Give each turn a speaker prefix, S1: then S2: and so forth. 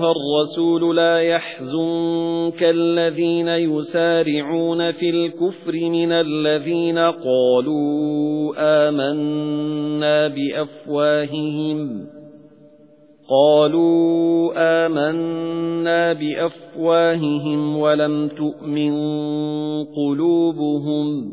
S1: أَيُّهَا الرَّسُولُ لَا يَحْزُنكَ الَّذِينَ يُسَارِعُونَ فِي الْكُفْرِ مِنَ الَّذِينَ قَالُوا آمَنَّا بِأَفْوَاهِهِمْ. قَالُوا آمَنَّا بِأَفْوَاهِهِمْ وَلَمْ تُؤْمِنْ قُلُوبُهُمْ.